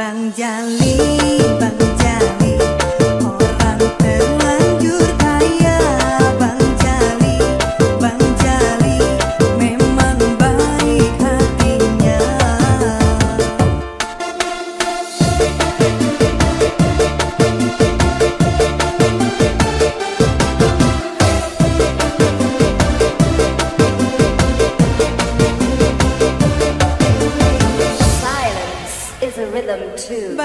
Bang Jali two.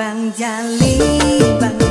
Bang Jali, Bang